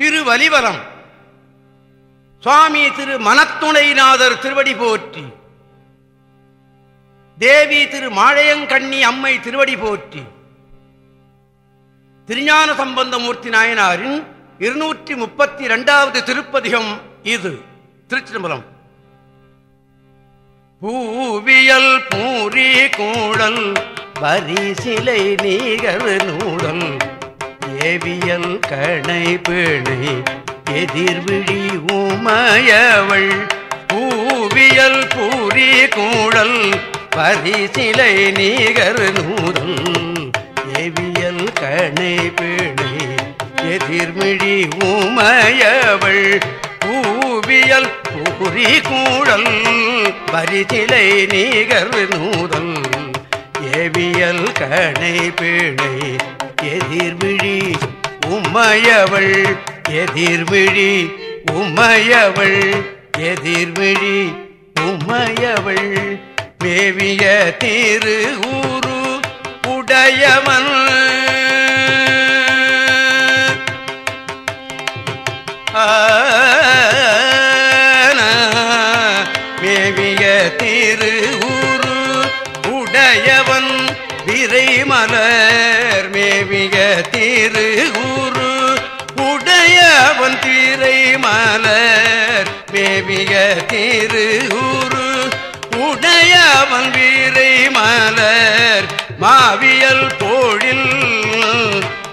திருவலிவலம் சுவாமி திரு மனத்துணைநாதர் திருவடி போற்றி. தேவி திரு மாழையங்கண்ணி அம்மை திருவடி போற்றி. திருஞான சம்பந்தமூர்த்தி நாயனாரின் இருநூற்றி முப்பத்தி இரண்டாவது திருப்பதிகம் இது. திருச்சிதம்பரம். பூவியல் பூரி கூடல் வரிசிலை நீகர் நூடல். ஏவியல் கணை பிணை எதிர்விழி உமையவள் பூவியல் பூரி கூடல் பரிசிலை நீகர் நூதல் ஏவியல் கணை பிணை எதிர்மிழி உமையவள் பூவியல் பூரி கூடல் பரிசிலை நீகர் நூதல் ஏவியல் கணை பிணை எதிர்விழி உமையவள் எதிர்விழி உமையவள் எதிர்விழி உமையவள் மேவிய திரு ஊரு உடையவன் திரு ஊரு உடையவன் திரை மலர் மேவிய திரு ஊரு உடையவன் வீரை மலர் மாவியல் போழில்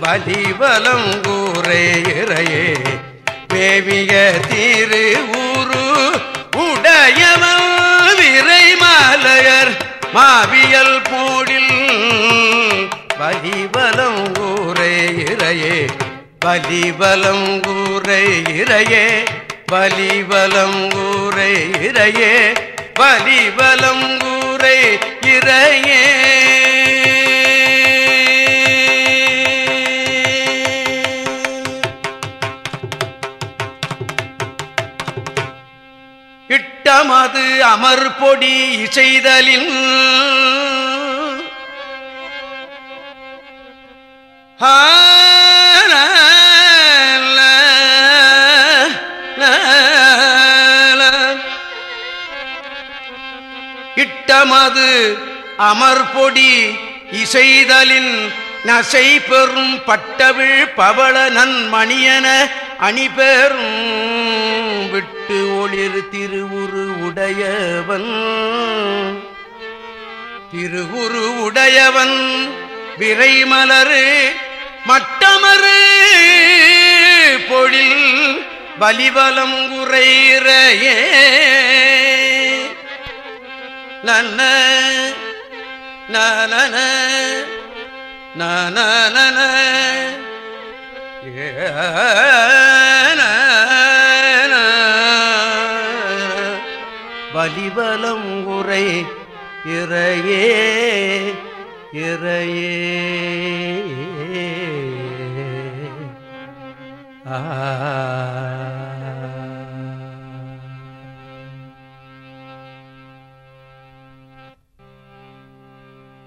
வலிவலம் கூரை இறையே. மேவிய திரு ஊரு உடையவன் விரை மலர் மாவியல் போடில் பலிபலம் ஊரே இறையே பலிபலம் கூரை இறையே பலிபலம் கூரை இறையே பலிபலம் கூரை இறையே. இட்டமது அமர் பொடி இசைதலின் இட்டமது அமர்பொடி இசைதலின் நசை பெறும் பட்டவிழ் பவள நன்மணியன அணிபெறும் விட்டு ஒளிர் திருவுரு உடையவன். திருவுரு உடையவன் விரைமலரு மட்டமறு பொழில் வலிவலம் குறைறையே நன்ன நன நன. வலிவலம் உரை இறையே இறையே.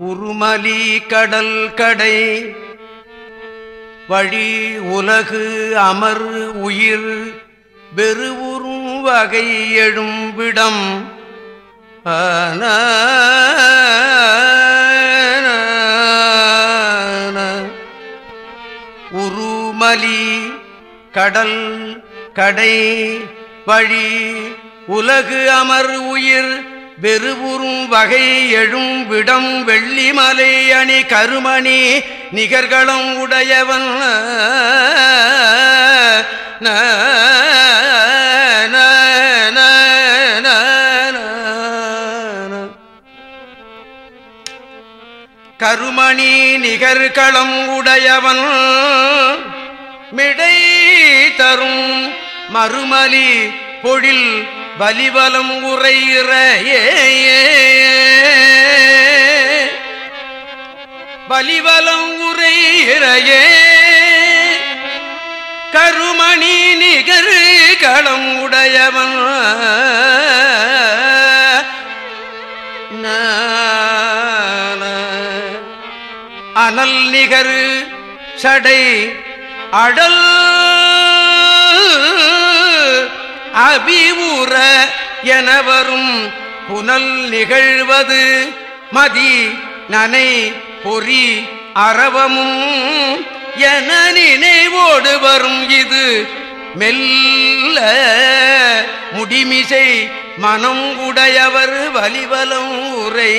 உருமலி கடல் கடை வழி உலகு அமர் உயிர் பெருவுறும் வகை எழும்பிடம் உருமலி கடல் கடை வழி உலகு அமர் உயிர் வெறுவுறும் வகை எழும் விடம் வெள்ளிமலை அணி கருமணி நிகர்களும் உடையவன் கருமணி நிகர்களம் உடையவன் மிடை தரும் மறுமலி பொழில் வலிவலம் உரையிற பலிபலம் உரையிறையே கருமணி நிகர் களம் உடையவன் அனல் நிகர் சடை அடல் அபிவுற என வரும் புனல் நிகழ்வது மதி நனை பொறி அறவமும் என நினைவோடு வரும் இது மெல்ல முடிமிசை மனம் உடையவர் வலிவலம் உரை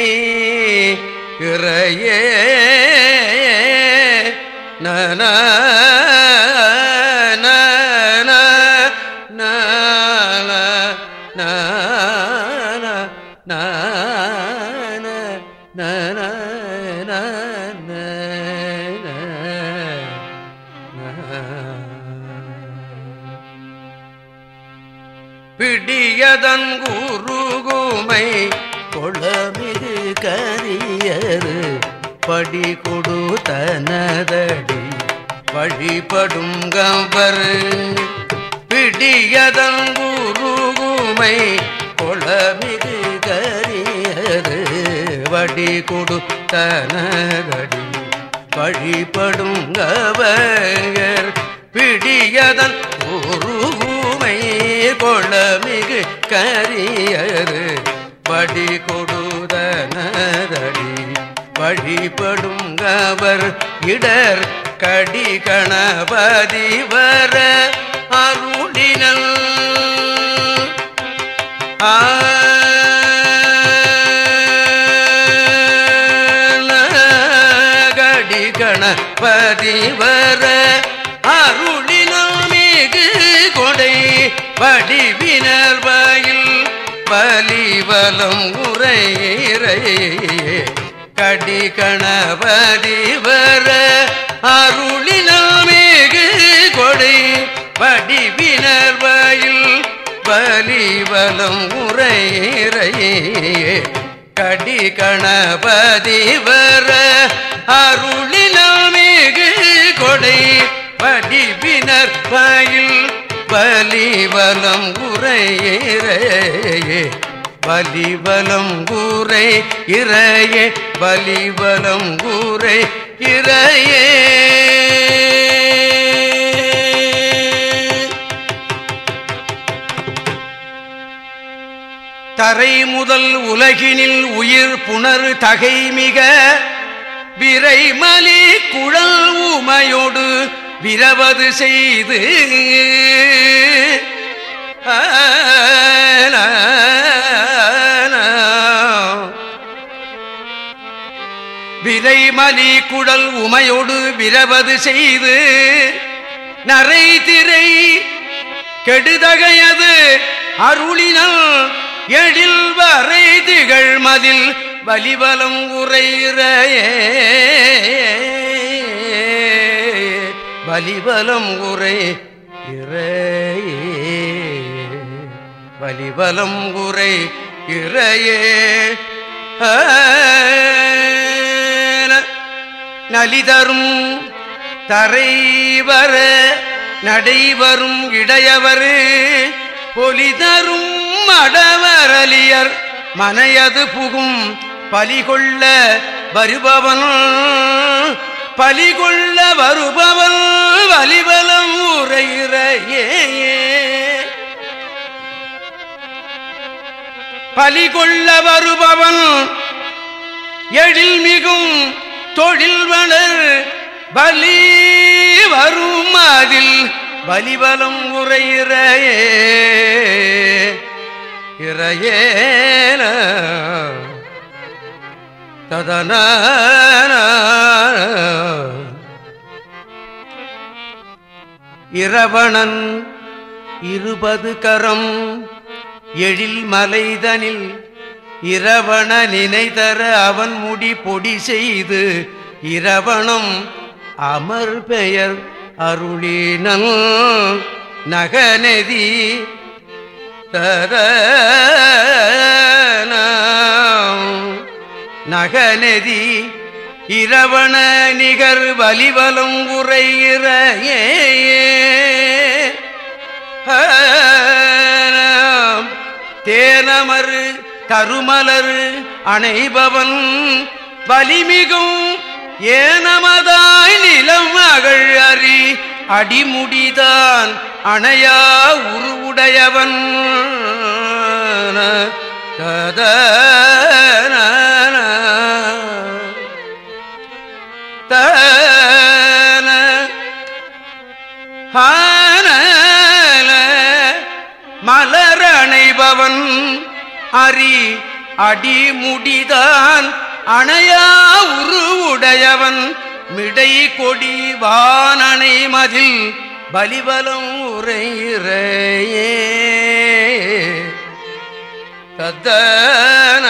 இறையே நன பிடியதன் குருகுமை கொளமிகு கரியரு படி கொடு தனதடி வழிபடும் கவர். பிடியதன் குருகுமை கொளமிகு கரியரு வடி தனதடி வழிபடும் கவர். பிடியதன் குரு கொளமிகு கரியரு படி கொடுதனதடி வழிபடும் அவர் இடர் கடி கணபதி வர அருளினல். கடி கணபதி வர வடிவினர் வாயில் பலிவலம் உரையிறையே கடி கணபதி வர அருளினாமேகு கொடை வடிவினர் வாயில் பலிவலம் உரையிறையே கடி கணபதி வர அருளினாமேகு கொடை வடிவினர் பயில் பலிவலம் உரையே பலிவலம் கூரை இறையே பலிவலம் கூரை இறையே. தரை முதல் உலகினில் உயிர் புனர் தகைமிக விரைமலி குழல் உமையோடு விரவது செய்து விரைமலி குழல் உமையோடு விரவது செய்து நரை திரை கெடுதகையது அருளினல் எழில் வரை திகழ் மதில் வலிவலம் உரையிறையே வலிவலம் உரை இறையே. வலிவலம் உரை இறையே. நலிதரும் தரைவர நடைவரும் இடையவர். பொலிதரும் மடவரலியர் மனையது புகும் பலிகொள்ள வருபவன் பலிகொள்ள வருபவன் வலிபலம் உரையிறையே பலிகொள்ள வருபவன் எழில் மிகும் தொழில்வளர் பலி வரும் அதில் பலிபலம் உரையிறையே இறையேன ததன இரவணன் இருபது கரம் எழில் மலைதனில் இரவண நினைதர அவன் முடி பொடி செய்து இரவணம் அமர் பெயர் அருளினன். நகநெதி தர நகநெதி இரவண நிகர் வலிவலம் உரையிற தேனமரு கருமலர் அணைபவன் வலிமிகும் ஏனமதாய் நிலம் அகழ் அறி அடிமுடிதான் அணையா உருவுடையவன். கதா மலரணைபவன் அரி அடிமுடிதான் அணையா உருவுடையவன் மிடை கொடி வானனை மதில் பலிபலம் உரையிறையே தத்தன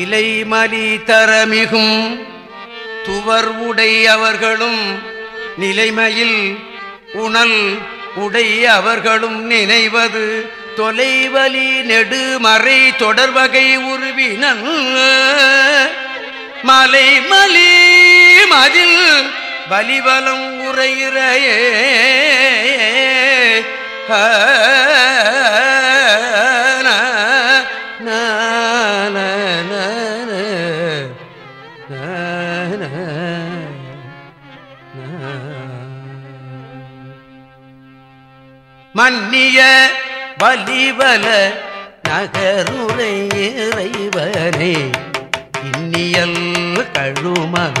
இலைமலி தரமிகும் துவர் உடை அவர்களும் நிலைமையில் உணல் உடை அவர்களும் நினைவது தொலைவலி நெடுமறை தொடர்வகை உருவினன் மலைமலி மதில் பலிவலம் உரையிறையே மன்னிய வலிவல நகருரை இறைவனே இன்னியல் கழுமல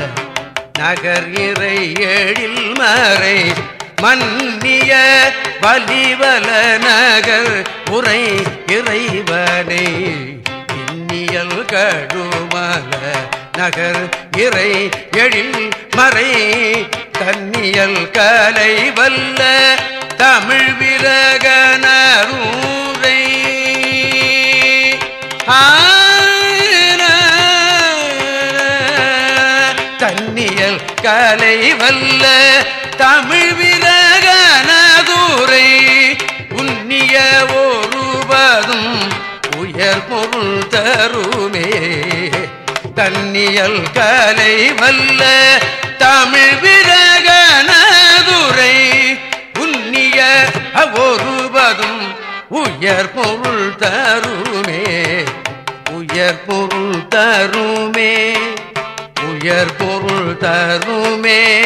நகர் இறை எழில் மறை. மன்னிய வலிவல நகர் உரை இறைவனே இன்னியல் கழுமல நகர் இறை எழில் மறை. தன்னியல் கலை வல்ல தமிழ் விரகனூரை தன்னியல் கலை வல்ல தமிழ் விரகனதுரை உன்னிய ஒருவதும் உயர் பொருள் தருமே. தன்னியல் கலை வல்ல தமிழ் விர உயர் பொருள் தருமே உயர் பொருள் தருமே உயர் பொருள் தருமே.